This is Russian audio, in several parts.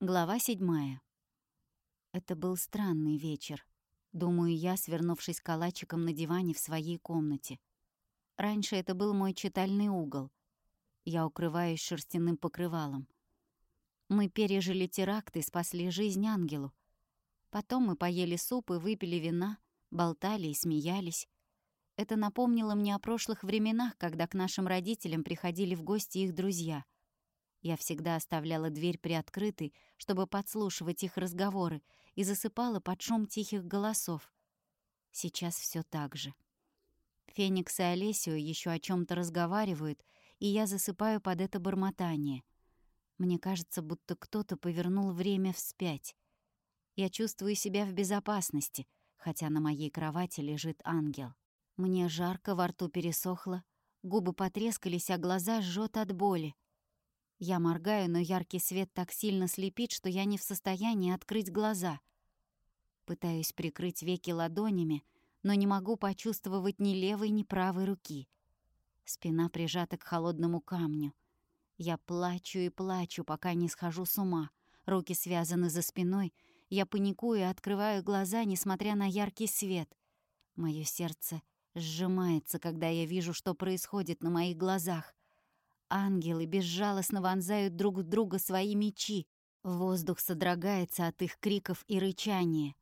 Глава седьмая. Это был странный вечер. Думаю я, свернувшись калачиком на диване в своей комнате. Раньше это был мой читальный угол. Я укрываюсь шерстяным покрывалом. Мы пережили теракт и спасли жизнь ангелу. Потом мы поели суп и выпили вина, болтали и смеялись. Это напомнило мне о прошлых временах, когда к нашим родителям приходили в гости их друзья — я всегда оставляла дверь приоткрытой, чтобы подслушивать их разговоры, и засыпала под шум тихих голосов. Сейчас все так же. Феникс и Олесио еще о чем то разговаривают, и я засыпаю под это бормотание. Мне кажется, будто кто-то повернул время вспять. Я чувствую себя в безопасности, хотя на моей кровати лежит ангел. Мне жарко, во рту пересохло, губы потрескались, а глаза жжет от боли. Я моргаю, но яркий свет так сильно слепит, что я не в состоянии открыть глаза. Пытаюсь прикрыть веки ладонями, но не могу почувствовать ни левой, ни правой руки. Спина прижата к холодному камню. Я плачу и плачу, пока не схожу с ума. Руки связаны за спиной. Я паникую и открываю глаза, несмотря на яркий свет. Моё сердце сжимается, когда я вижу, что происходит на моих глазах. Ангелы безжалостно вонзают друг в друга свои мечи. Воздух содрогается от их криков и рычания.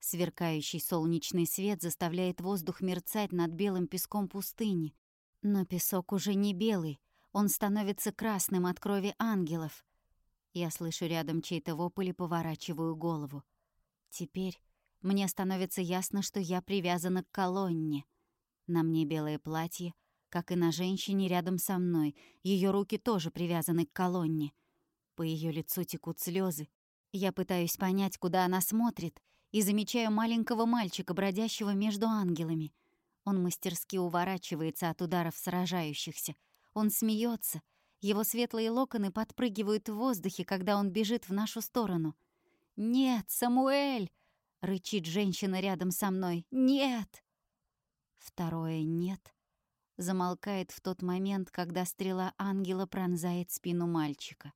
Сверкающий солнечный свет заставляет воздух мерцать над белым песком пустыни. Но песок уже не белый, он становится красным от крови ангелов. Я слышу рядом чей-то вопль и поворачиваю голову. Теперь мне становится ясно, что я привязана к колонне. На мне белое платье, как и на женщине рядом со мной. Ее руки тоже привязаны к колонне. По ее лицу текут слезы. Я пытаюсь понять, куда она смотрит, и замечаю маленького мальчика, бродящего между ангелами. Он мастерски уворачивается от ударов сражающихся. Он смеется. Его светлые локоны подпрыгивают в воздухе, когда он бежит в нашу сторону. «Нет, Самуэль!» — рычит женщина рядом со мной. «Нет!» Второе «нет» замолкает в тот момент, когда стрела ангела пронзает спину мальчика.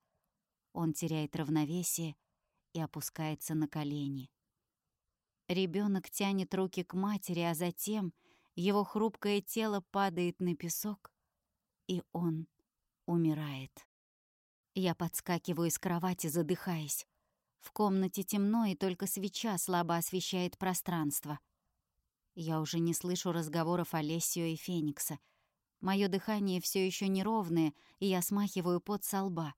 Он теряет равновесие и опускается на колени. Ребенок тянет руки к матери, а затем его хрупкое тело падает на песок, и он умирает. Я подскакиваю с кровати, задыхаясь. В комнате темно, и только свеча слабо освещает пространство. Я уже не слышу разговоров Олесио и Феникса. Моё дыхание все еще неровное, и я смахиваю пот со лба.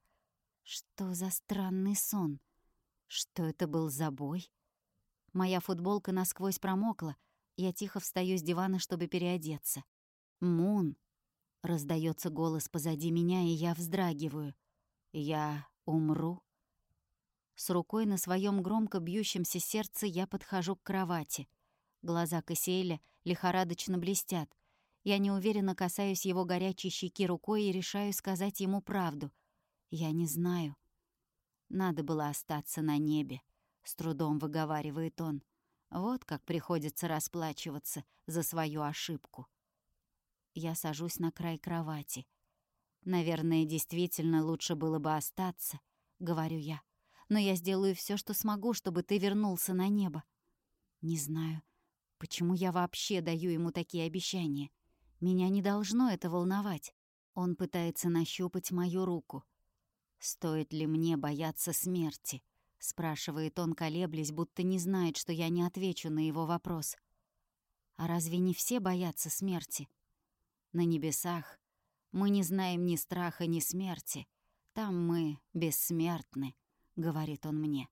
Что за странный сон? Что это был за бой? Моя футболка насквозь промокла. Я тихо встаю с дивана, чтобы переодеться. «Мун!» — раздается голос позади меня, и я вздрагиваю. «Я умру?» С рукой на своем громко бьющемся сердце я подхожу к кровати — Глаза Кассиэля лихорадочно блестят. Я неуверенно касаюсь его горячей щеки рукой и решаю сказать ему правду. Я не знаю. Надо было остаться на небе, с трудом выговаривает он. Вот как приходится расплачиваться за свою ошибку. Я сажусь на край кровати. Наверное, действительно лучше было бы остаться, говорю я. Но я сделаю все, что смогу, чтобы ты вернулся на небо. Не знаю, Почему я вообще даю ему такие обещания? Меня не должно это волновать. Он пытается нащупать мою руку. «Стоит ли мне бояться смерти?» — спрашивает он, колеблясь, будто не знает, что я не отвечу на его вопрос. «А разве не все боятся смерти?» «На небесах мы не знаем ни страха, ни смерти. Там мы бессмертны», — говорит он мне.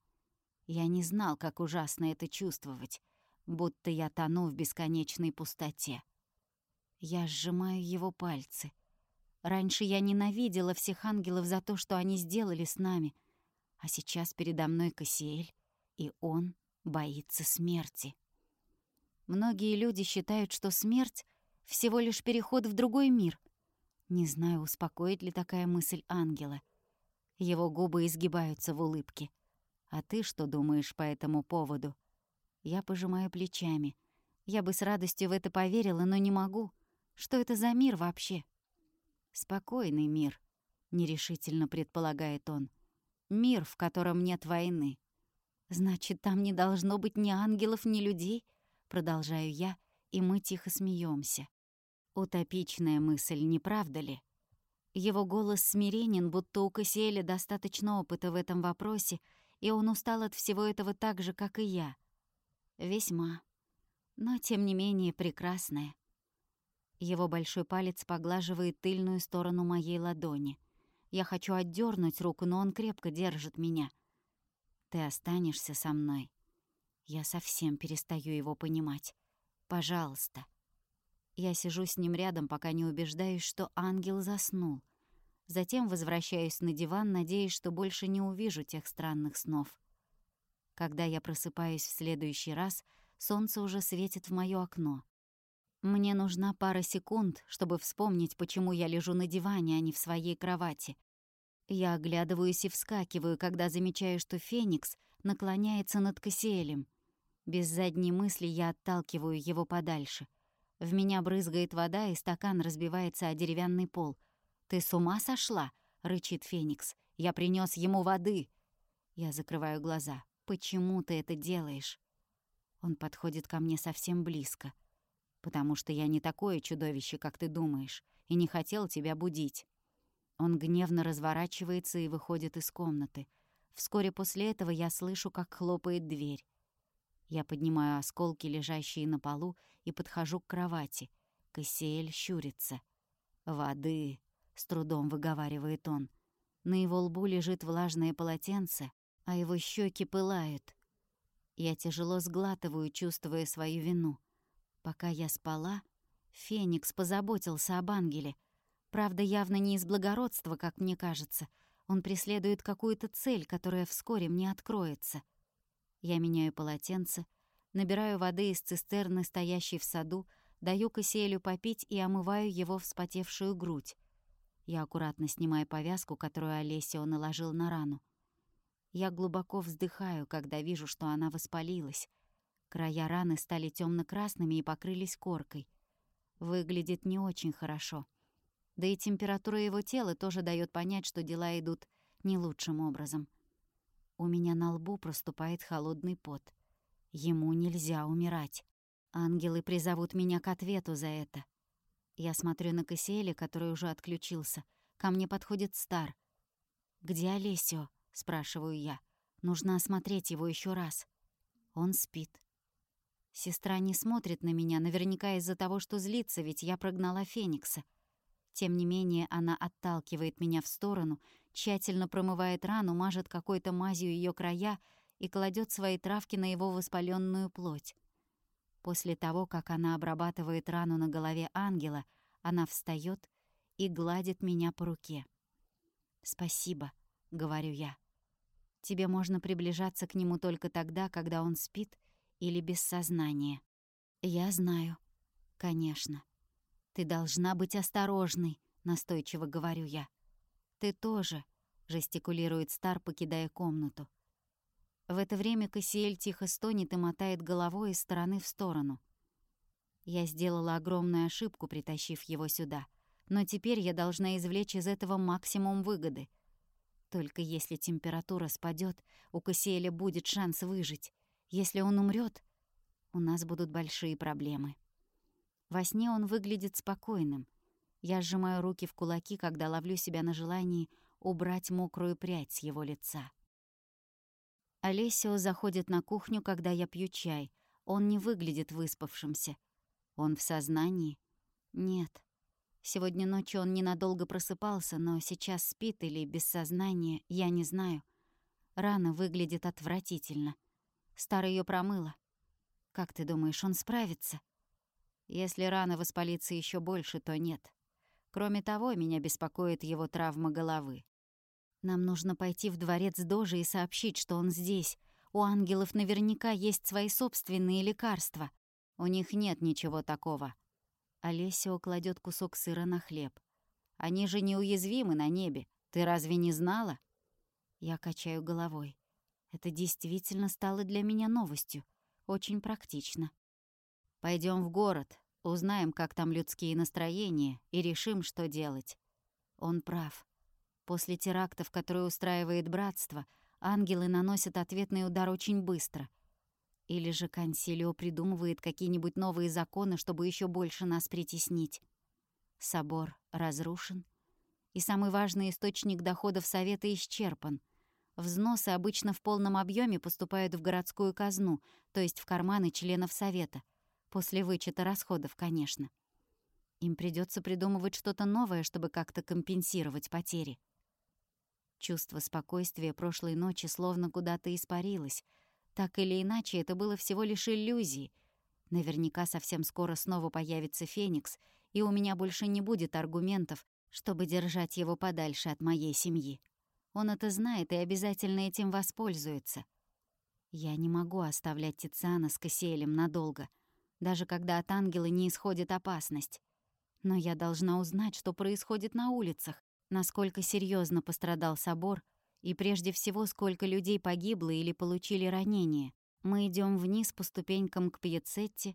Я не знал, как ужасно это чувствовать будто я тону в бесконечной пустоте. Я сжимаю его пальцы. Раньше я ненавидела всех ангелов за то, что они сделали с нами, а сейчас передо мной Кассиэль, и он боится смерти. Многие люди считают, что смерть — всего лишь переход в другой мир. Не знаю, успокоит ли такая мысль ангела. Его губы изгибаются в улыбке. А ты что думаешь по этому поводу?» Я пожимаю плечами. Я бы с радостью в это поверила, но не могу. Что это за мир вообще? Спокойный мир, нерешительно предполагает он. Мир, в котором нет войны. Значит, там не должно быть ни ангелов, ни людей? Продолжаю я, и мы тихо смеемся. Утопичная мысль, не правда ли? Его голос смиренен, будто у Кассиэля достаточно опыта в этом вопросе, и он устал от всего этого так же, как и я. Весьма. Но, тем не менее, прекрасная. Его большой палец поглаживает тыльную сторону моей ладони. Я хочу отдернуть руку, но он крепко держит меня. «Ты останешься со мной?» Я совсем перестаю его понимать. «Пожалуйста». Я сижу с ним рядом, пока не убеждаюсь, что ангел заснул. Затем возвращаюсь на диван, надеясь, что больше не увижу тех странных снов. Когда я просыпаюсь в следующий раз, солнце уже светит в моё окно. Мне нужна пара секунд, чтобы вспомнить, почему я лежу на диване, а не в своей кровати. Я оглядываюсь и вскакиваю, когда замечаю, что Феникс наклоняется над Кассиэлем. Без задней мысли я отталкиваю его подальше. В меня брызгает вода, и стакан разбивается о деревянный пол. «Ты с ума сошла?» — рычит Феникс. «Я принес ему воды!» Я закрываю глаза. «Почему ты это делаешь?» Он подходит ко мне совсем близко — потому что я не такое чудовище, как ты думаешь, и не хотел тебя будить». Он гневно разворачивается и выходит из комнаты. Вскоре после этого я слышу, как хлопает дверь. Я поднимаю осколки, лежащие на полу, и подхожу к кровати. Кассиэль щурится. «Воды», — с трудом выговаривает он. На его лбу лежит влажное полотенце, а его щеки пылают. Я тяжело сглатываю, чувствуя свою вину. Пока я спала, Феникс позаботился об ангеле. Правда, явно не из благородства, как мне кажется. Он преследует какую-то цель, которая вскоре мне откроется. Я меняю полотенце, набираю воды из цистерны, стоящей в саду, даю Кассиэлю попить и омываю его вспотевшую грудь. Я аккуратно снимаю повязку, которую Олесио наложил на рану. Я глубоко вздыхаю, когда вижу, что она воспалилась. Края раны стали темно красными и покрылись коркой. Выглядит не очень хорошо. Да и температура его тела тоже дает понять, что дела идут не лучшим образом. У меня на лбу проступает холодный пот. Ему нельзя умирать. Ангелы призовут меня к ответу за это. Я смотрю на Кассиэля, который уже отключился. Ко мне подходит Стар. «Где Олесио?» — спрашиваю я. «Нужно осмотреть его еще раз». Он спит. Сестра не смотрит на меня, наверняка из-за того, что злится, ведь я прогнала Феникса. Тем не менее, она отталкивает меня в сторону, тщательно промывает рану, мажет какой-то мазью ее края и кладет свои травки на его воспаленную плоть. После того, как она обрабатывает рану на голове ангела, она встает и гладит меня по руке. «Спасибо», — говорю я. «Тебе можно приближаться к нему только тогда, когда он спит или без сознания. Я знаю. Конечно. Ты должна быть осторожной, настойчиво говорю я. Ты тоже, жестикулирует Стар, покидая комнату. В это время Кассиэль тихо стонет и мотает головой из стороны в сторону. Я сделала огромную ошибку, притащив его сюда, но теперь я должна извлечь из этого максимум выгоды. Только если температура спадет, у Кассиэля будет шанс выжить. Если он умрет, у нас будут большие проблемы. Во сне он выглядит спокойным. Я сжимаю руки в кулаки, когда ловлю себя на желании убрать мокрую прядь с его лица. Олесио заходит на кухню, когда я пью чай. Он не выглядит выспавшимся. Он в сознании? Нет. Сегодня ночью он ненадолго просыпался, но сейчас спит или без сознания, я не знаю. Рана выглядит отвратительно — Стар ее промыла. Как ты думаешь, он справится? Если рана воспалится еще больше, то нет. Кроме того, меня беспокоит его травма головы. Нам нужно пойти в дворец Дожи и сообщить, что он здесь. У ангелов наверняка есть свои собственные лекарства. У них нет ничего такого. Олесио кладет кусок сыра на хлеб. Они же неуязвимы на небе. Ты разве не знала? Я качаю головой. Это действительно стало для меня новостью. Очень практично. Пойдем в город, узнаем, как там людские настроения, и решим, что делать. Он прав. После терактов, которые устраивает братство, ангелы наносят ответный удар очень быстро. Или же Консилио придумывает какие-нибудь новые законы, чтобы еще больше нас притеснить. Собор разрушен, и самый важный источник доходов Совета исчерпан. Взносы обычно в полном объеме поступают в городскую казну, то есть в карманы членов Совета, после вычета расходов, конечно. Им придется придумывать что-то новое, чтобы как-то компенсировать потери. Чувство спокойствия прошлой ночи словно куда-то испарилось. Так или иначе, это было всего лишь иллюзией. Наверняка совсем скоро снова появится Феникс, и у меня больше не будет аргументов, чтобы держать его подальше от моей семьи. Он это знает и обязательно этим воспользуется. Я не могу оставлять Тициана с Кассиэлем надолго, даже когда от ангела не исходит опасность. Но я должна узнать, что происходит на улицах, насколько серьезно пострадал собор и прежде всего, сколько людей погибло или получили ранения. Мы идем вниз по ступенькам к Пьецетте,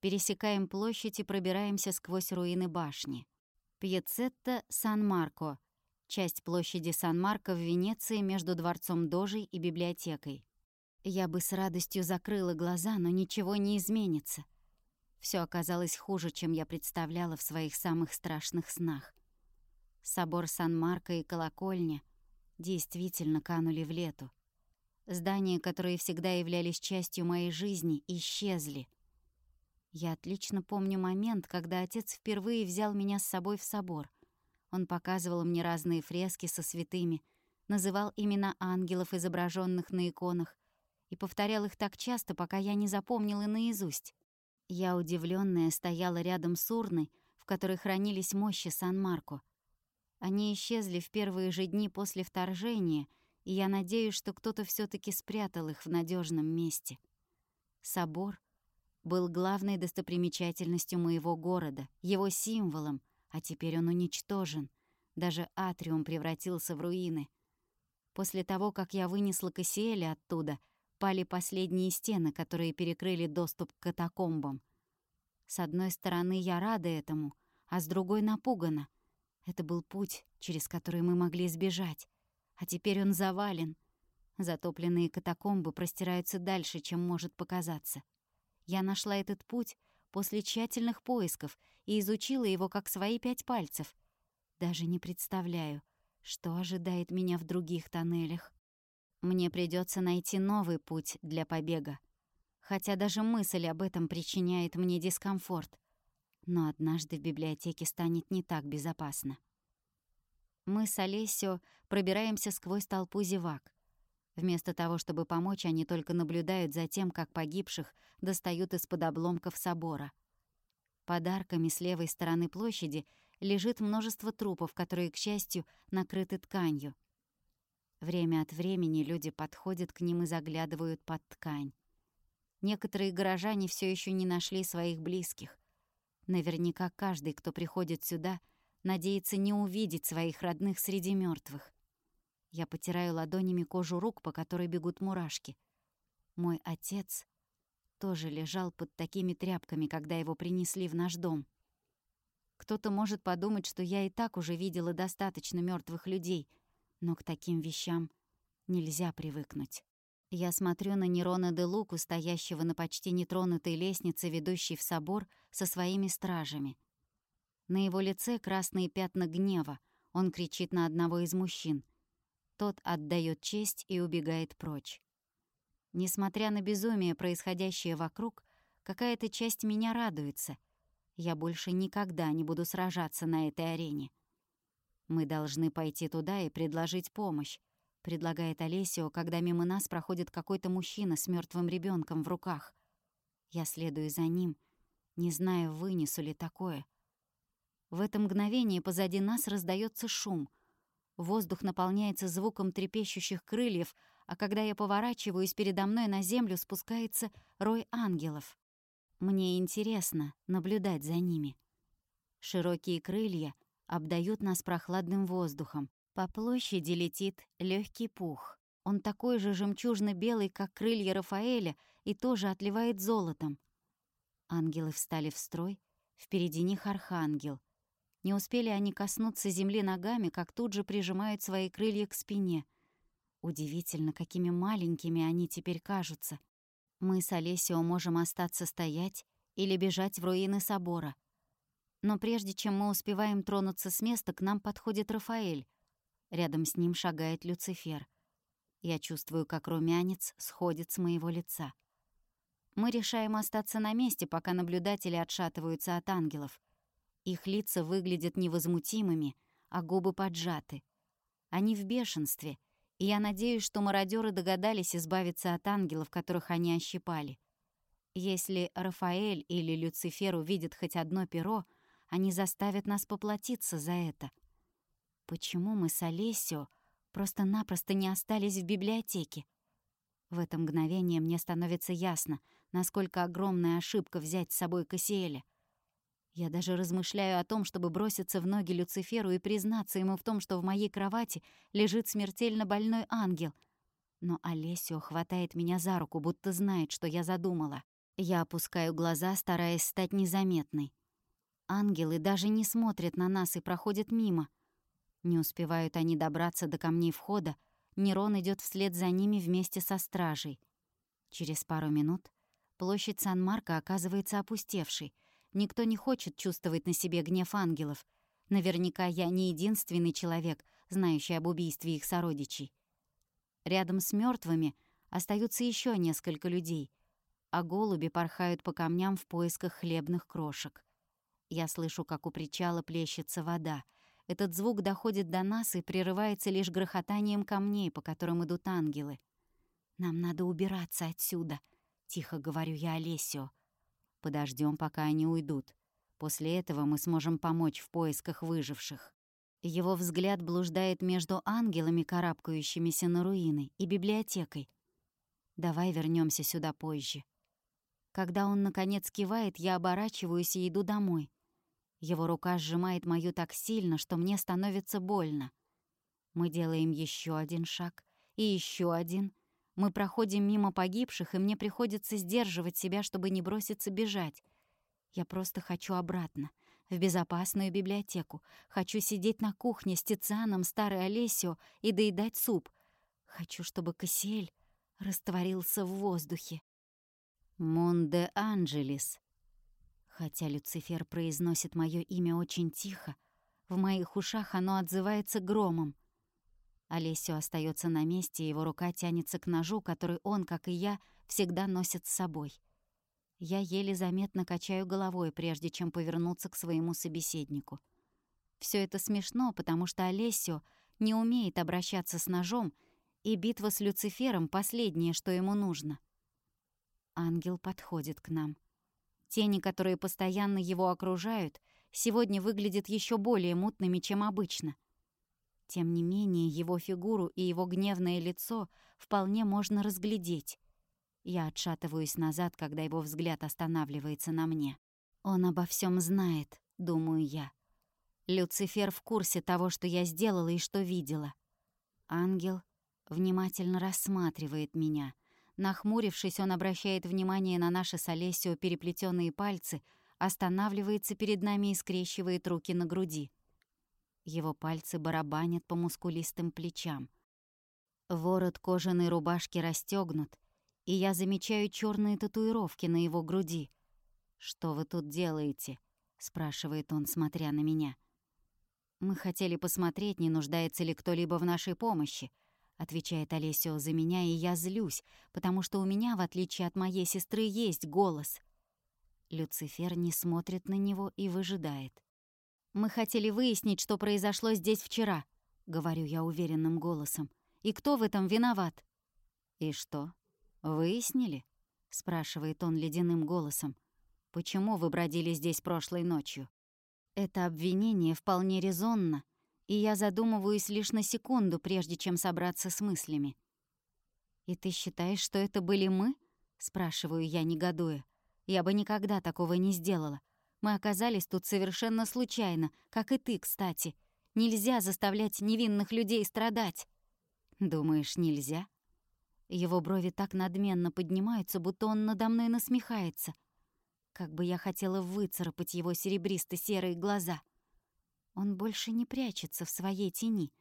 пересекаем площадь и пробираемся сквозь руины башни. Пьецетта Сан-Марко, часть площади Сан-Марко в Венеции между дворцом Дожей и библиотекой. Я бы с радостью закрыла глаза, но ничего не изменится. Все оказалось хуже, чем я представляла в своих самых страшных снах. Собор Сан-Марко и колокольня действительно канули в лету. Здания, которые всегда являлись частью моей жизни, исчезли. Я отлично помню момент, когда отец впервые взял меня с собой в собор. Он показывал мне разные фрески со святыми, называл имена ангелов, изображенных на иконах, и повторял их так часто, пока я не запомнила наизусть. Я, удивленная, стояла рядом с урной, в которой хранились мощи Сан-Марко. Они исчезли в первые же дни после вторжения, и я надеюсь, что кто-то все таки спрятал их в надежном месте. Собор был главной достопримечательностью моего города, его символом, а теперь он уничтожен. Даже атриум превратился в руины. После того, как я вынесла Кассиэля оттуда — пали последние стены, которые перекрыли доступ к катакомбам. С одной стороны, я рада этому, а с другой напугана. Это был путь, через который мы могли сбежать. А теперь он завален. Затопленные катакомбы простираются дальше, чем может показаться. Я нашла этот путь после тщательных поисков и изучила его как свои пять пальцев. Даже не представляю, что ожидает меня в других тоннелях. Мне придется найти новый путь для побега. Хотя даже мысль об этом причиняет мне дискомфорт. Но однажды в библиотеке станет не так безопасно. Мы с Олесио пробираемся сквозь толпу зевак. Вместо того, чтобы помочь, они только наблюдают за тем, как погибших достают из-под обломков собора. Подарками с левой стороны площади лежит множество трупов, которые, к счастью, накрыты тканью. Время от времени люди подходят к ним и заглядывают под ткань. Некоторые горожане все еще не нашли своих близких. Наверняка каждый, кто приходит сюда, надеется не увидеть своих родных среди мертвых. Я потираю ладонями кожу рук, по которой бегут мурашки. Мой отец тоже лежал под такими тряпками, когда его принесли в наш дом. Кто-то может подумать, что я и так уже видела достаточно мертвых людей — но к таким вещам нельзя привыкнуть. Я смотрю на Нерона де Луку, стоящего на почти нетронутой лестнице, ведущей в собор, со своими стражами. На его лице красные пятна гнева. Он кричит на одного из мужчин. Тот отдает честь и убегает прочь. Несмотря на безумие, происходящее вокруг, какая-то часть меня радуется. Я больше никогда не буду сражаться на этой арене. «Мы должны пойти туда и предложить помощь», — предлагает Олесио, когда мимо нас проходит какой-то мужчина с мертвым ребенком в руках. Я следую за ним, не зная, вынесу ли такое. В это мгновение позади нас раздается шум. Воздух наполняется звуком трепещущих крыльев, а когда я поворачиваюсь, передо мной на землю спускается рой ангелов. Мне интересно наблюдать за ними. Широкие крылья обдают нас прохладным воздухом. По площади летит легкий пух. Он такой же жемчужно-белый, как крылья Рафаэля, и тоже отливает золотом. Ангелы встали в строй, впереди них архангел. Не успели они коснуться земли ногами, как тут же прижимают свои крылья к спине. Удивительно, какими маленькими они теперь кажутся. Мы с Олесио можем остаться стоять или бежать в руины собора. Но прежде чем мы успеваем тронуться с места, к нам подходит Рафаэль. Рядом с ним шагает Люцифер. Я чувствую, как румянец сходит с моего лица. Мы решаем остаться на месте, пока наблюдатели отшатываются от ангелов. Их лица выглядят невозмутимыми, а губы поджаты. Они в бешенстве — и я надеюсь, что мародеры догадались избавиться от ангелов, которых они ощипали. Если Рафаэль или Люцифер увидят хоть одно перо, они заставят нас поплатиться за это. Почему мы с Олесио просто-напросто не остались в библиотеке? В это мгновение мне становится ясно, насколько огромная ошибка взять с собой Кассиэля. Я даже размышляю о том, чтобы броситься в ноги Люциферу и признаться ему в том, что в моей кровати лежит смертельно больной ангел. Но Олесио хватает меня за руку, будто знает, что я задумала. Я опускаю глаза, стараясь стать незаметной. Ангелы даже не смотрят на нас и проходят мимо. Не успевают они добраться до камней входа, Нерон идет вслед за ними вместе со стражей. Через пару минут площадь Сан-Марко оказывается опустевшей — Никто не хочет чувствовать на себе гнев ангелов. Наверняка я не единственный человек, знающий об убийстве их сородичей. Рядом с мертвыми остаются еще несколько людей, а голуби порхают по камням в поисках хлебных крошек. Я слышу, как у причала плещется вода. Этот звук доходит до нас и прерывается лишь грохотанием камней, по которым идут ангелы. «Нам надо убираться отсюда», — тихо говорю я Олесио. Подождем, пока они уйдут. После этого мы сможем помочь в поисках выживших. Его взгляд блуждает между ангелами, карабкающимися на руины, и библиотекой. Давай вернемся сюда позже. Когда он, наконец, кивает, я оборачиваюсь и иду домой. Его рука сжимает мою так сильно, что мне становится больно. Мы делаем еще один шаг и еще один — мы проходим мимо погибших, и мне приходится сдерживать себя, чтобы не броситься бежать. Я просто хочу обратно, в безопасную библиотеку. Хочу сидеть на кухне с Тицианом, старой Олесио и доедать суп. Хочу, чтобы Кассиэль растворился в воздухе. «Монде Анджелес». Хотя Люцифер произносит мое имя очень тихо, в моих ушах оно отзывается громом. Олесио остается на месте, его рука тянется к ножу, который он, как и я, всегда носит с собой. Я еле заметно качаю головой, прежде чем повернуться к своему собеседнику. Все это смешно, потому что Олесио не умеет обращаться с ножом, и битва с Люцифером — последнее, что ему нужно. Ангел подходит к нам. Тени, которые постоянно его окружают, сегодня выглядят еще более мутными, чем обычно — тем не менее, его фигуру и его гневное лицо вполне можно разглядеть. Я отшатываюсь назад, когда его взгляд останавливается на мне. Он обо всем знает, думаю я. Люцифер в курсе того, что я сделала и что видела. Ангел внимательно рассматривает меня. Нахмурившись, он обращает внимание на наши с Олесио переплетенные пальцы, останавливается перед нами и скрещивает руки на груди. Его пальцы барабанят по мускулистым плечам. Ворот кожаной рубашки расстегнут, и я замечаю черные татуировки на его груди. «Что вы тут делаете?» — спрашивает он, смотря на меня. «Мы хотели посмотреть, не нуждается ли кто-либо в нашей помощи», — отвечает Олесио за меня, и я злюсь, потому что у меня, в отличие от моей сестры, есть голос. Люцифер не смотрит на него и выжидает. «Мы хотели выяснить, что произошло здесь вчера», — говорю я уверенным голосом. «И кто в этом виноват?» «И что? Выяснили?» — спрашивает он ледяным голосом. «Почему вы бродили здесь прошлой ночью?» Это обвинение вполне резонно, и я задумываюсь лишь на секунду, прежде чем собраться с мыслями. «И ты считаешь, что это были мы?» — спрашиваю я, негодуя. «Я бы никогда такого не сделала. Мы оказались тут совершенно случайно, как и ты, кстати. Нельзя заставлять невинных людей страдать. Думаешь, нельзя? Его брови так надменно поднимаются, будто он надо мной насмехается. Как бы я хотела выцарапать его серебристо-серые глаза. Он больше не прячется в своей тени.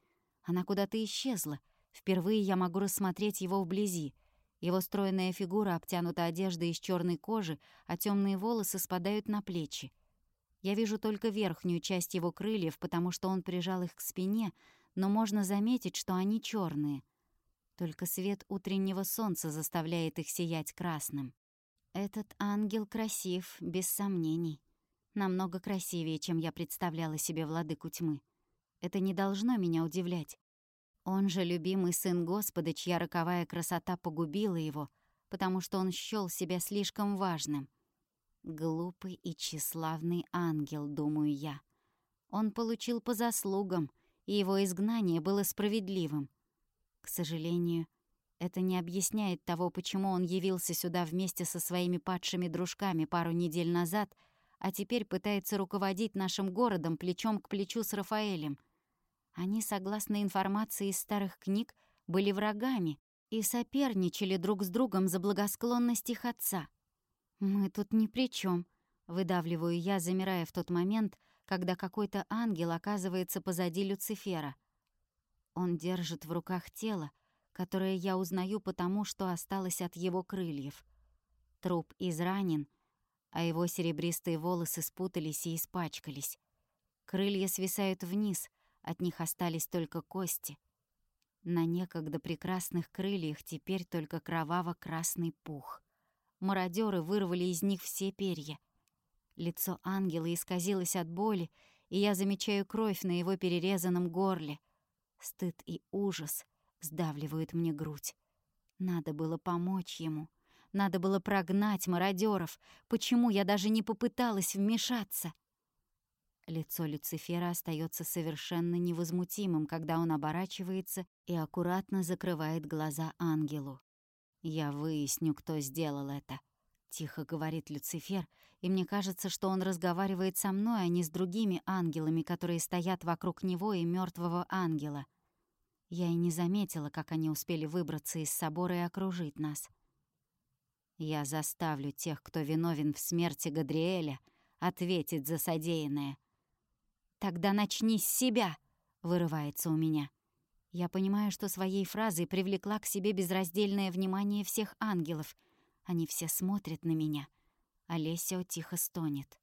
Она куда-то исчезла. Впервые я могу рассмотреть его вблизи. Его стройная фигура обтянута одеждой из черной кожи, а темные волосы спадают на плечи. Я вижу только верхнюю часть его крыльев, потому что он прижал их к спине, но можно заметить, что они черные. Только свет утреннего солнца заставляет их сиять красным. Этот ангел красив, без сомнений. Намного красивее, чем я представляла себе владыку тьмы. Это не должно меня удивлять. Он же любимый сын Господа, чья роковая красота погубила его, потому что он счёл себя слишком важным. Глупый и тщеславный ангел, думаю я. Он получил по заслугам, и его изгнание было справедливым. К сожалению, это не объясняет того, почему он явился сюда вместе со своими падшими дружками пару недель назад, а теперь пытается руководить нашим городом плечом к плечу с Рафаэлем — они, согласно информации из старых книг, были врагами и соперничали друг с другом за благосклонность их отца. «Мы тут ни при чем, выдавливаю я, замирая в тот момент, когда какой-то ангел оказывается позади Люцифера. Он держит в руках тело, которое я узнаю потому, что осталось от его крыльев. Труп изранен, а его серебристые волосы спутались и испачкались. Крылья свисают вниз — от них остались только кости. На некогда прекрасных крыльях теперь только кроваво-красный пух. Мародеры вырвали из них все перья. Лицо ангела исказилось от боли, и я замечаю кровь на его перерезанном горле. Стыд и ужас сдавливают мне грудь. Надо было помочь ему. Надо было прогнать мародеров. Почему я даже не попыталась вмешаться? Лицо Люцифера остается совершенно невозмутимым, когда он оборачивается и аккуратно закрывает глаза ангелу. «Я выясню, кто сделал это», — тихо говорит Люцифер, и мне кажется, что он разговаривает со мной, а не с другими ангелами, которые стоят вокруг него и мертвого ангела. Я и не заметила, как они успели выбраться из собора и окружить нас. «Я заставлю тех, кто виновен в смерти Гадриэля, ответить за содеянное», «Тогда начни с себя», — вырывается у меня. Я понимаю, что своей фразой привлекла к себе безраздельное внимание всех ангелов. Они все смотрят на меня. Олесио тихо стонет.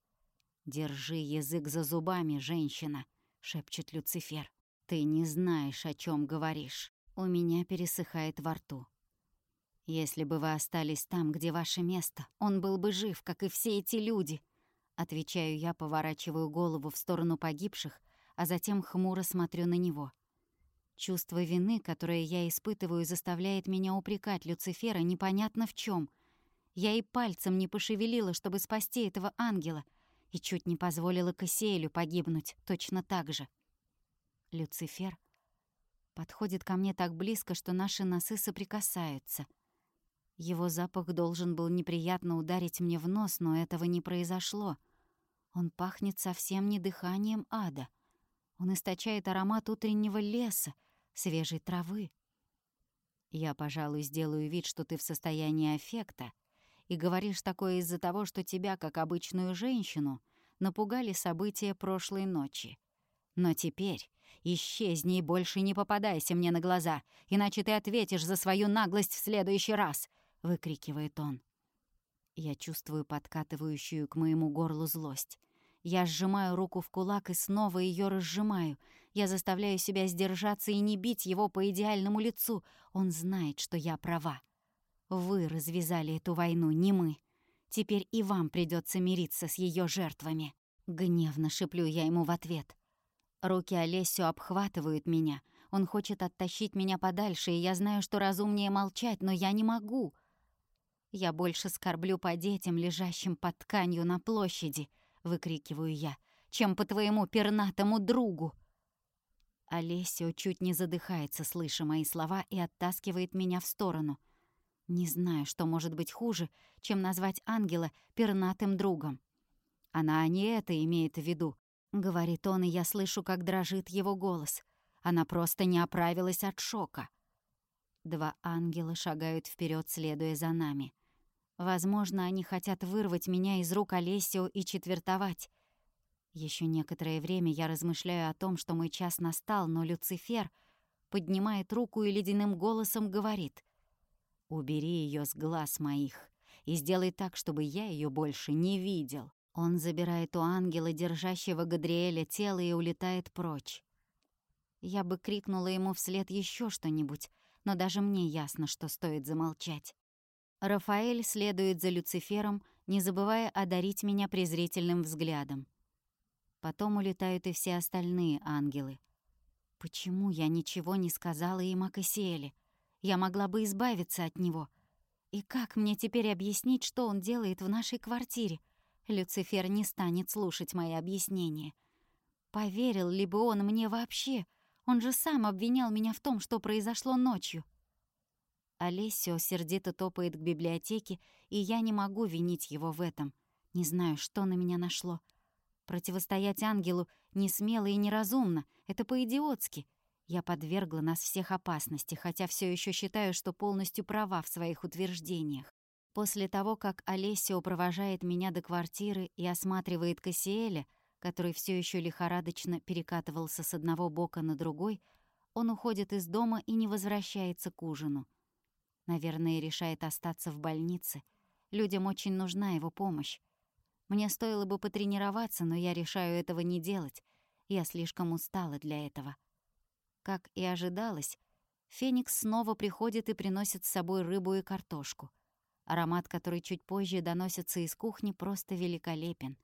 «Держи язык за зубами, женщина», — шепчет Люцифер. «Ты не знаешь, о чем говоришь. У меня пересыхает во рту. Если бы вы остались там, где ваше место, он был бы жив, как и все эти люди. Отвечаю я, поворачиваю голову в сторону погибших, а затем хмуро смотрю на него. Чувство вины, которое я испытываю, заставляет меня упрекать Люцифера непонятно в чем. Я и пальцем не пошевелила, чтобы спасти этого ангела, и чуть не позволила Кассиэлю погибнуть точно так же. Люцифер подходит ко мне так близко, что наши носы соприкасаются. Его запах должен был неприятно ударить мне в нос, но этого не произошло — он пахнет совсем не дыханием ада. Он источает аромат утреннего леса, свежей травы. Я, пожалуй, сделаю вид, что ты в состоянии аффекта, и говоришь такое из-за того, что тебя, как обычную женщину, напугали события прошлой ночи. Но теперь исчезни и больше не попадайся мне на глаза, иначе ты ответишь за свою наглость в следующий раз!» — выкрикивает он. Я чувствую подкатывающую к моему горлу злость. Я сжимаю руку в кулак и снова ее разжимаю. Я заставляю себя сдержаться и не бить его по идеальному лицу. Он знает, что я права. Вы развязали эту войну, не мы. Теперь и вам придется мириться с ее жертвами. Гневно шиплю я ему в ответ. Руки Олесю обхватывают меня. Он хочет оттащить меня подальше, и я знаю, что разумнее молчать, но я не могу. «Я больше скорблю по детям, лежащим под тканью на площади», — выкрикиваю я, «чем по твоему пернатому другу». Олесио чуть не задыхается, слыша мои слова, и оттаскивает меня в сторону. Не знаю, что может быть хуже, чем назвать ангела пернатым другом. Она не это имеет в виду, — говорит он, и я слышу, как дрожит его голос. Она просто не оправилась от шока. Два ангела шагают вперед, следуя за нами. Возможно, они хотят вырвать меня из рук Олесио и четвертовать. Еще некоторое время я размышляю о том, что мой час настал, но Люцифер поднимает руку и ледяным голосом говорит «Убери ее с глаз моих и сделай так, чтобы я ее больше не видел». Он забирает у ангела, держащего Гадриэля, тело и улетает прочь. Я бы крикнула ему вслед еще что-нибудь, но даже мне ясно, что стоит замолчать. Рафаэль следует за Люцифером, не забывая одарить меня презрительным взглядом. Потом улетают и все остальные ангелы. Почему я ничего не сказала им о Кассиэле? Я могла бы избавиться от него. И как мне теперь объяснить, что он делает в нашей квартире? Люцифер не станет слушать мои объяснения. Поверил ли бы он мне вообще? Он же сам обвинял меня в том, что произошло ночью. Олесио сердито топает к библиотеке, и я не могу винить его в этом. Не знаю, что на меня нашло. Противостоять ангелу не смело и неразумно. Это по-идиотски. Я подвергла нас всех опасности, хотя все еще считаю, что полностью права в своих утверждениях. После того, как Олесио провожает меня до квартиры и осматривает Кассиэля, который все еще лихорадочно перекатывался с одного бока на другой, он уходит из дома и не возвращается к ужину. Наверное, решает остаться в больнице. Людям очень нужна его помощь. Мне стоило бы потренироваться, но я решаю этого не делать. Я слишком устала для этого. Как и ожидалось, Феникс снова приходит и приносит с собой рыбу и картошку. Аромат, который чуть позже доносится из кухни, просто великолепен.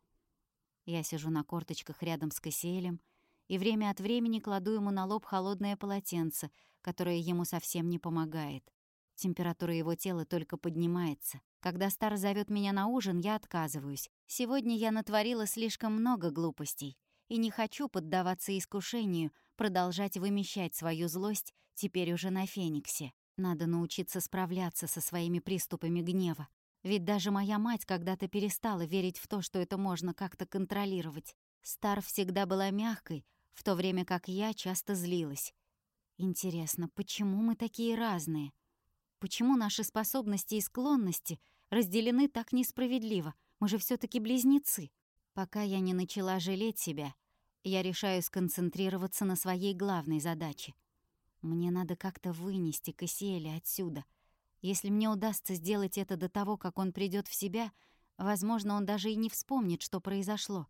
Я сижу на корточках рядом с Кассиэлем и время от времени кладу ему на лоб холодное полотенце, которое ему совсем не помогает. Температура его тела только поднимается. Когда Стар зовет меня на ужин, я отказываюсь. Сегодня я натворила слишком много глупостей и не хочу поддаваться искушению продолжать вымещать свою злость теперь уже на Фениксе. Надо научиться справляться со своими приступами гнева. Ведь даже моя мать когда-то перестала верить в то, что это можно как-то контролировать. Стар всегда была мягкой, в то время как я часто злилась. Интересно, почему мы такие разные? Почему наши способности и склонности разделены так несправедливо? Мы же все таки близнецы. Пока я не начала жалеть себя, я решаю сконцентрироваться на своей главной задаче. Мне надо как-то вынести Кассиэля отсюда. Если мне удастся сделать это до того, как он придет в себя, возможно, он даже и не вспомнит, что произошло.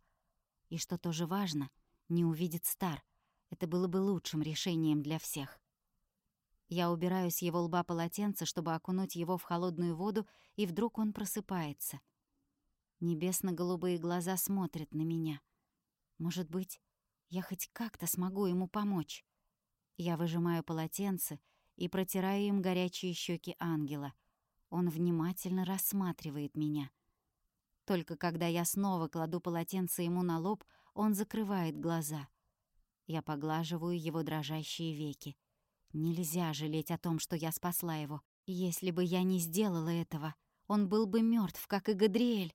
И что тоже важно, не увидит Стар. Это было бы лучшим решением для всех. Я убираю с его лба полотенце, чтобы окунуть его в холодную воду, и вдруг он просыпается. Небесно-голубые глаза смотрят на меня. Может быть, я хоть как-то смогу ему помочь. Я выжимаю полотенце и протираю им горячие щеки ангела. Он внимательно рассматривает меня. Только когда я снова кладу полотенце ему на лоб, он закрывает глаза. Я поглаживаю его дрожащие веки. Нельзя жалеть о том, что я спасла его. Если бы я не сделала этого, он был бы мертв, как и Гадриэль.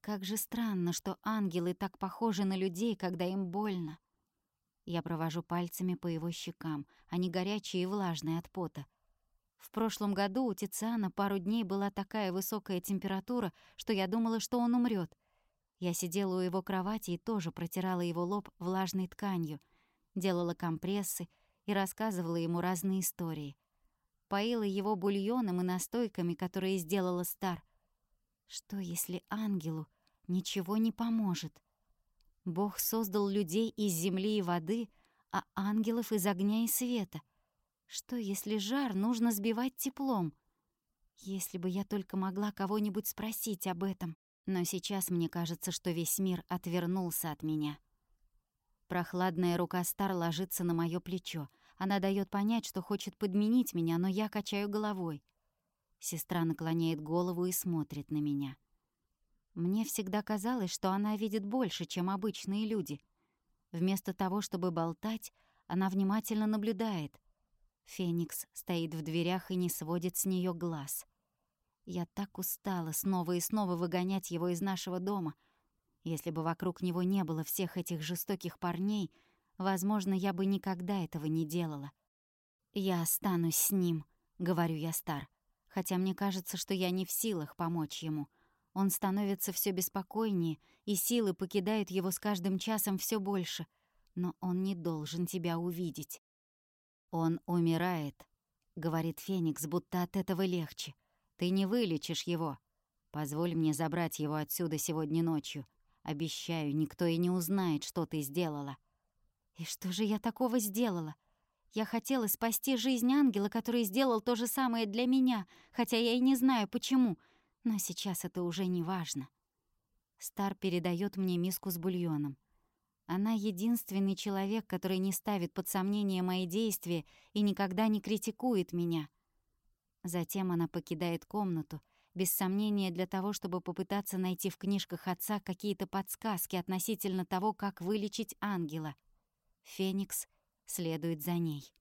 Как же странно, что ангелы так похожи на людей, когда им больно. Я провожу пальцами по его щекам, они горячие и влажные от пота. В прошлом году у Тициана пару дней была такая высокая температура, что я думала, что он умрет. Я сидела у его кровати и тоже протирала его лоб влажной тканью, делала компрессы, и рассказывала ему разные истории. Поила его бульоном и настойками, которые сделала Стар. Что, если ангелу ничего не поможет? Бог создал людей из земли и воды, а ангелов из огня и света. Что, если жар нужно сбивать теплом? Если бы я только могла кого-нибудь спросить об этом. Но сейчас мне кажется, что весь мир отвернулся от меня. Прохладная рука Стар ложится на моё плечо. Она дает понять, что хочет подменить меня, но я качаю головой. Сестра наклоняет голову и смотрит на меня. Мне всегда казалось, что она видит больше, чем обычные люди. Вместо того, чтобы болтать, она внимательно наблюдает. Феникс стоит в дверях и не сводит с неё глаз. Я так устала снова и снова выгонять его из нашего дома — если бы вокруг него не было всех этих жестоких парней, возможно, я бы никогда этого не делала. «Я останусь с ним», — говорю я Стар, хотя мне кажется, что я не в силах помочь ему. Он становится все беспокойнее, и силы покидают его с каждым часом все больше. Но он не должен тебя увидеть. «Он умирает», — говорит Феникс, будто от этого легче. «Ты не вылечишь его. Позволь мне забрать его отсюда сегодня ночью. Обещаю, никто и не узнает, что ты сделала». «И что же я такого сделала? Я хотела спасти жизнь ангела, который сделал то же самое для меня, хотя я и не знаю, почему. Но сейчас это уже не важно». Стар передает мне миску с бульоном. Она единственный человек, который не ставит под сомнение мои действия и никогда не критикует меня. Затем она покидает комнату, без сомнения для того, чтобы попытаться найти в книжках отца какие-то подсказки относительно того, как вылечить ангела. Феникс следует за ней.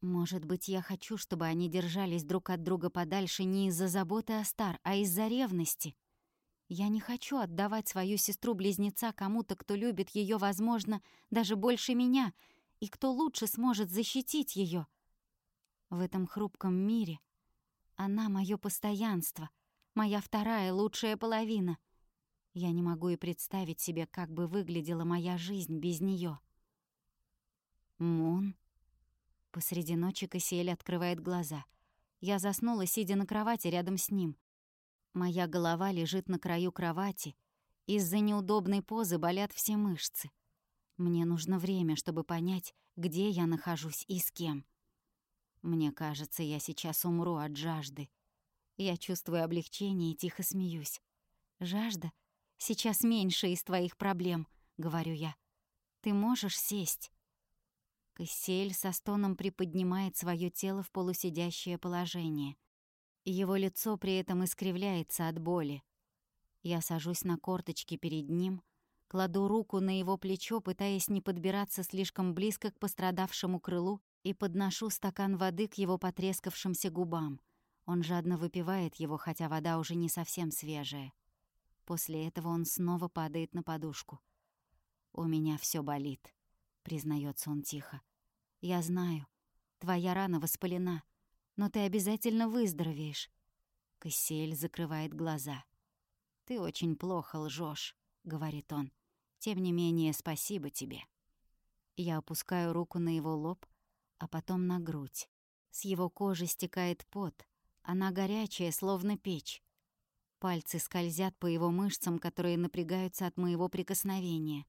Может быть, я хочу, чтобы они держались друг от друга подальше не из-за заботы о Стар, а из-за ревности. Я не хочу отдавать свою сестру-близнеца кому-то, кто любит ее, возможно, даже больше меня, и кто лучше сможет защитить ее. В этом хрупком мире она — мое постоянство, моя вторая лучшая половина. Я не могу и представить себе, как бы выглядела моя жизнь без нее. Мун. Посреди ночи Кассиэль открывает глаза. Я заснула, сидя на кровати рядом с ним. Моя голова лежит на краю кровати. Из-за неудобной позы болят все мышцы. Мне нужно время, чтобы понять, где я нахожусь и с кем. Мне кажется, я сейчас умру от жажды. Я чувствую облегчение и тихо смеюсь. «Жажда? Сейчас меньше из твоих проблем», — говорю я. «Ты можешь сесть?» Кассель со стоном приподнимает свое тело в полусидящее положение. Его лицо при этом искривляется от боли. Я сажусь на корточки перед ним, кладу руку на его плечо, пытаясь не подбираться слишком близко к пострадавшему крылу, и подношу стакан воды к его потрескавшимся губам. Он жадно выпивает его, хотя вода уже не совсем свежая. После этого он снова падает на подушку. «У меня все болит», — признается он тихо. «Я знаю, твоя рана воспалена, но ты обязательно выздоровеешь». Кассиэль закрывает глаза. «Ты очень плохо лжешь, говорит он. «Тем не менее, спасибо тебе». Я опускаю руку на его лоб, а потом на грудь. С его кожи стекает пот, она горячая, словно печь. Пальцы скользят по его мышцам, которые напрягаются от моего прикосновения.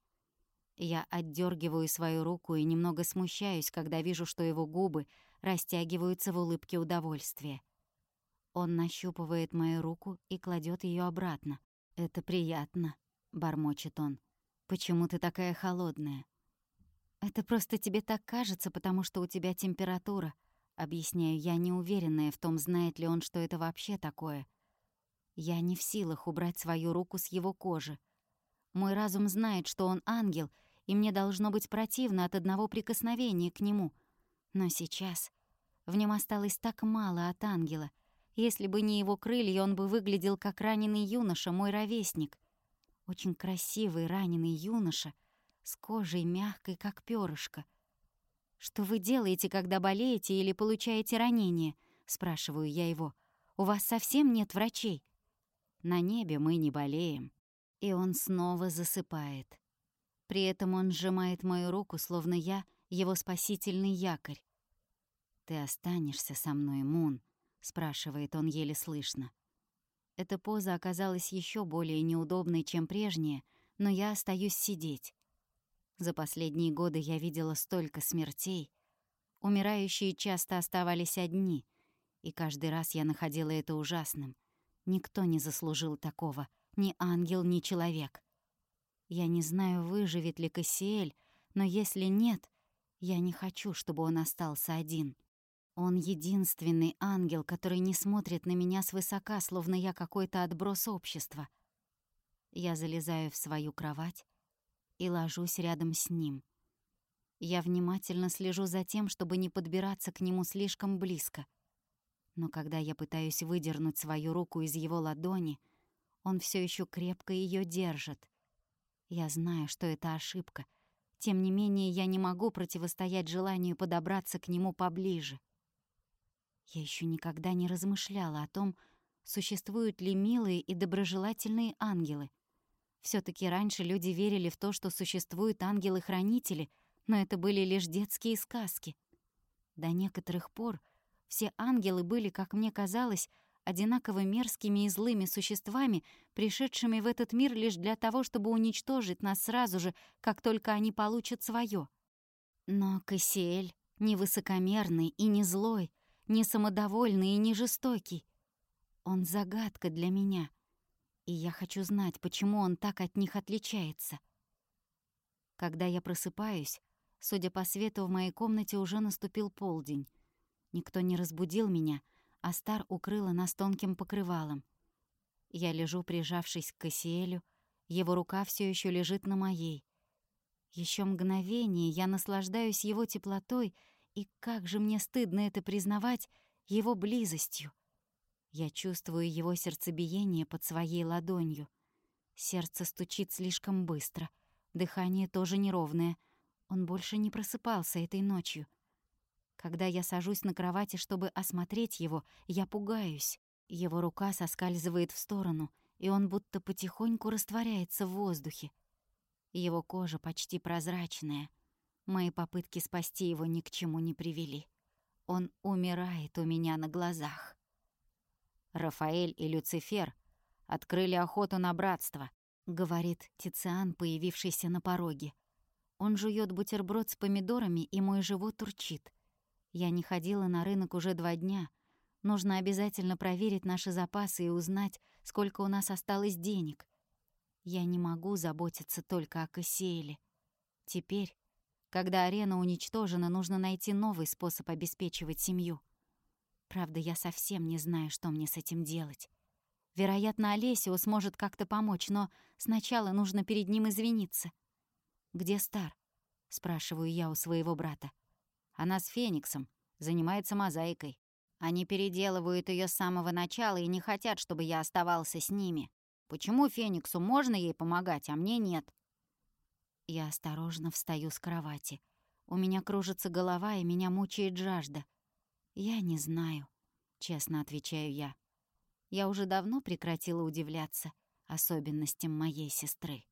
Я отдергиваю свою руку и немного смущаюсь, когда вижу, что его губы растягиваются в улыбке удовольствия. Он нащупывает мою руку и кладет ее обратно. «Это приятно», — бормочет он. «Почему ты такая холодная?» «Это просто тебе так кажется, потому что у тебя температура», — объясняю я, неуверенная в том, знает ли он, что это вообще такое. Я не в силах убрать свою руку с его кожи. Мой разум знает, что он ангел, и мне должно быть противно от одного прикосновения к нему. Но сейчас в нем осталось так мало от ангела. Если бы не его крылья, он бы выглядел как раненый юноша, мой ровесник. Очень красивый раненый юноша, с кожей мягкой, как перышко. «Что вы делаете, когда болеете или получаете ранение?» — спрашиваю я его. «У вас совсем нет врачей?» «На небе мы не болеем». И он снова засыпает. При этом он сжимает мою руку, словно я — его спасительный якорь. «Ты останешься со мной, Мун?» — спрашивает он еле слышно. Эта поза оказалась еще более неудобной, чем прежняя, но я остаюсь сидеть. За последние годы я видела столько смертей. Умирающие часто оставались одни, и каждый раз я находила это ужасным. Никто не заслужил такого, ни ангел, ни человек. Я не знаю, выживет ли Кассиэль, но если нет, я не хочу, чтобы он остался один. Он единственный ангел, который не смотрит на меня свысока, словно я какой-то отброс общества. Я залезаю в свою кровать и ложусь рядом с ним. Я внимательно слежу за тем, чтобы не подбираться к нему слишком близко. Но когда я пытаюсь выдернуть свою руку из его ладони, он все еще крепко ее держит. Я знаю, что это ошибка. Тем не менее, я не могу противостоять желанию подобраться к нему поближе. Я еще никогда не размышляла о том, Существуют ли милые и доброжелательные ангелы? все таки раньше люди верили в то, что существуют ангелы-хранители, но это были лишь детские сказки. До некоторых пор все ангелы были, как мне казалось, одинаково мерзкими и злыми существами, пришедшими в этот мир лишь для того, чтобы уничтожить нас сразу же, как только они получат свое. Но Кассиэль не высокомерный и не злой, не самодовольный и не жестокий. Он загадка для меня, и я хочу знать, почему он так от них отличается. Когда я просыпаюсь, судя по свету, в моей комнате уже наступил полдень. Никто не разбудил меня — а Стар укрыла нас тонким покрывалом. Я лежу, прижавшись к Кассиэлю, его рука все еще лежит на моей. Еще мгновение я наслаждаюсь его теплотой, и как же мне стыдно это признавать, его близостью. Я чувствую его сердцебиение под своей ладонью. Сердце стучит слишком быстро, дыхание тоже неровное. Он больше не просыпался этой ночью. Когда я сажусь на кровати, чтобы осмотреть его, я пугаюсь. Его рука соскальзывает в сторону, и он будто потихоньку растворяется в воздухе. Его кожа почти прозрачная. Мои попытки спасти его ни к чему не привели. Он умирает у меня на глазах. Рафаэль и Люцифер открыли охоту на братство, говорит Тициан, появившийся на пороге. Он жует бутерброд с помидорами, и мой живот урчит. Я не ходила на рынок уже два дня. Нужно обязательно проверить наши запасы и узнать, сколько у нас осталось денег. Я не могу заботиться только о Кассиэле. Теперь, когда арена уничтожена, нужно найти новый способ обеспечивать семью. Правда, я совсем не знаю, что мне с этим делать. Вероятно, Олесио сможет как-то помочь, но сначала нужно перед ним извиниться. «Где Стар?» — спрашиваю я у своего брата. Она с Фениксом, занимается мозаикой. Они переделывают ее с самого начала и не хотят, чтобы я оставался с ними. Почему Фениксу можно ей помогать, а мне нет? Я осторожно встаю с кровати. У меня кружится голова, и меня мучает жажда. Я не знаю, честно отвечаю я. Я уже давно прекратила удивляться особенностям моей сестры.